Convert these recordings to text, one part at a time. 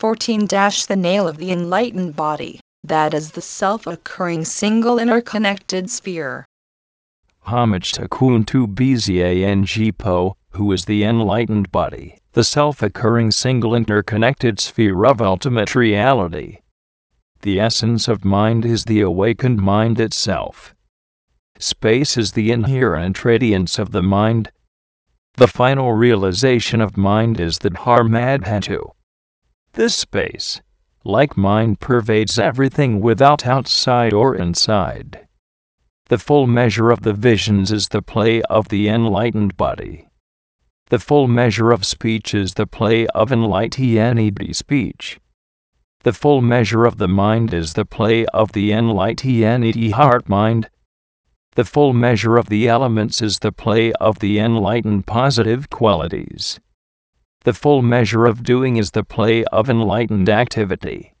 14 The nail of the enlightened body, that is the self occurring single interconnected sphere. Homage to Kuntu Bzang Po, who is the enlightened body, the self occurring single interconnected sphere of ultimate reality. The essence of mind is the awakened mind itself. Space is the inherent radiance of the mind. The final realization of mind is the Dharmadhatu. This space, like mind, pervades everything without outside or inside. The full measure of the visions is the play of the enlightened body. The full measure of speech is the play of enlightened speech. The full measure of the mind is the play of the enlightened heart mind. The full measure of the elements is the play of the enlightened positive qualities. The full measure of doing is the play of enlightened activity.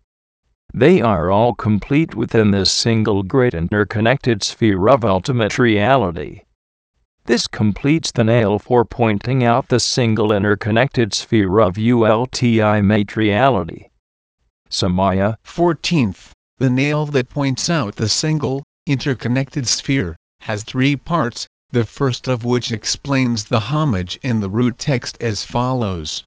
They are all complete within this single great interconnected sphere of ultimate reality. This completes the nail for pointing out the single interconnected sphere of ultimate reality. Samaya. 14th. The nail that points out the single, interconnected sphere, has three parts, the first of which explains the homage in the root text as follows.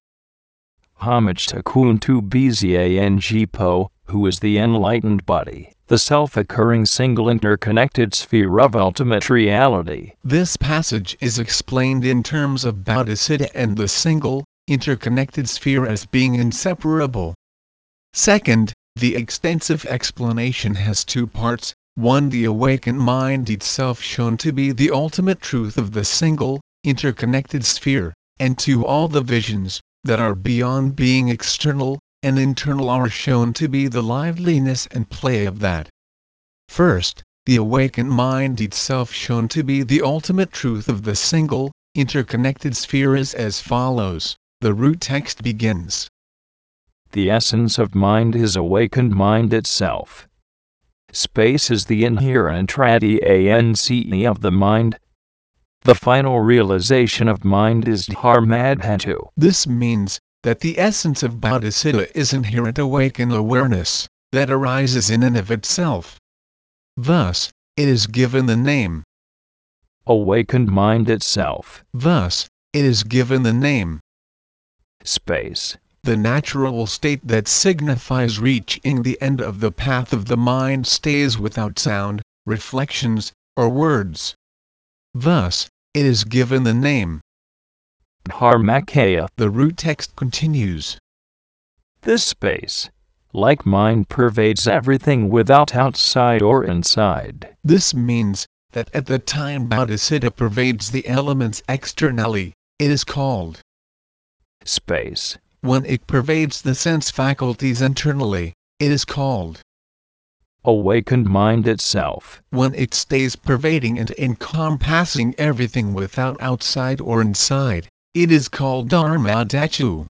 Homage to Kuntu Bzang Po, who is the enlightened body, the self occurring single interconnected sphere of ultimate reality. This passage is explained in terms of Bodhicitta and the single, interconnected sphere as being inseparable. Second, the extensive explanation has two parts, one the awakened mind itself shown to be the ultimate truth of the single, interconnected sphere, and two all the visions, that are beyond being external, and internal are shown to be the liveliness and play of that. First, the awakened mind itself shown to be the ultimate truth of the single, interconnected sphere is as follows. The root text begins. The essence of mind is awakened mind itself. Space is the inherent radiance of the mind. The final realization of mind is dharmadhatu. This means that the essence of bodhicitta is inherent awakened awareness that arises in and of itself. Thus, it is given the name awakened mind itself. Thus, it is given the name space. The natural state that signifies reaching the end of the path of the mind stays without sound, reflections, or words. Thus, it is given the name Dharmakaya. The root text continues. This space, like mind, pervades everything without outside or inside. This means that at the time Bodhicitta pervades the elements externally, it is called space. When it pervades the sense faculties internally, it is called awakened mind itself. When it stays pervading and encompassing everything without outside or inside, it is called Dharmadhatu.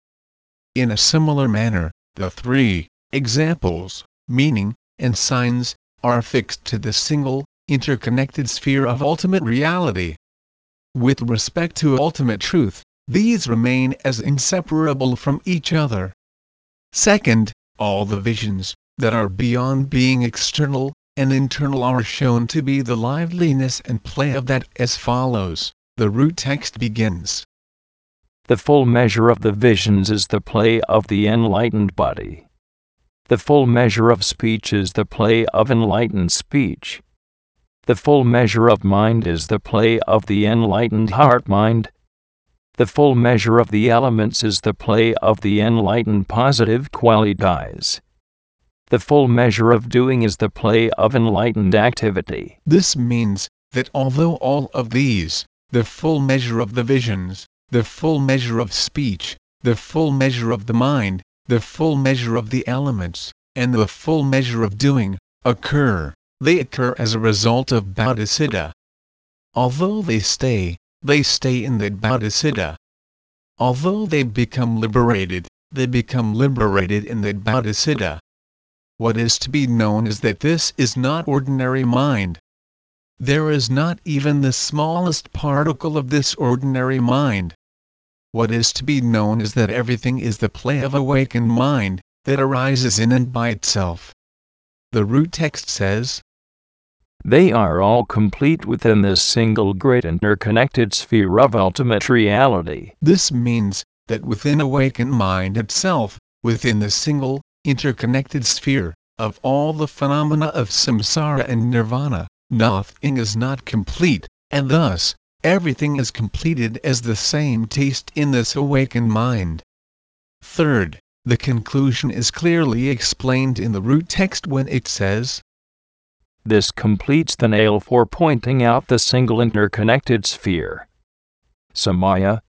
In a similar manner, the three examples, meaning, and signs, are fixed to the single, interconnected sphere of ultimate reality. With respect to ultimate truth, these remain as inseparable from each other. Second, all the visions, that are beyond being external and internal are shown to be the liveliness and play of that as follows. The root text begins. The full measure of the visions is the play of the enlightened body. The full measure of speech is the play of enlightened speech. The full measure of mind is the play of the enlightened heart mind. The full measure of the elements is the play of the enlightened positive qualities. The full measure of doing is the play of enlightened activity. This means that although all of these, the full measure of the visions, the full measure of speech, the full measure of the mind, the full measure of the elements, and the full measure of doing, occur, they occur as a result of bodhicitta. Although they stay, they stay in the bodhicitta. Although they become liberated, they become liberated in the bodhicitta. What is to be known is that this is not ordinary mind. There is not even the smallest particle of this ordinary mind. What is to be known is that everything is the play of awakened mind, that arises in and by itself. The root text says, They are all complete within this single great interconnected sphere of ultimate reality. This means that within awakened mind itself, within the single, interconnected sphere of all the phenomena of samsara and nirvana, nothing is not complete, and thus, everything is completed as the same taste in this awakened mind. Third, the conclusion is clearly explained in the root text when it says, This completes the nail for pointing out the single interconnected sphere. Samaya,